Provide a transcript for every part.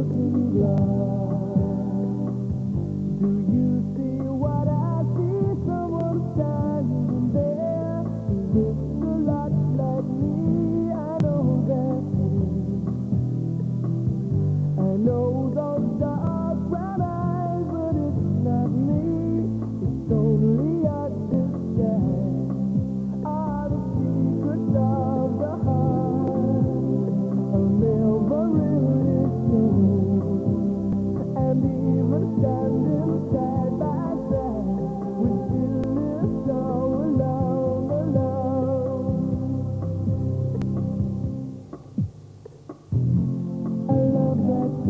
looking glass.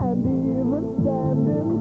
And even standing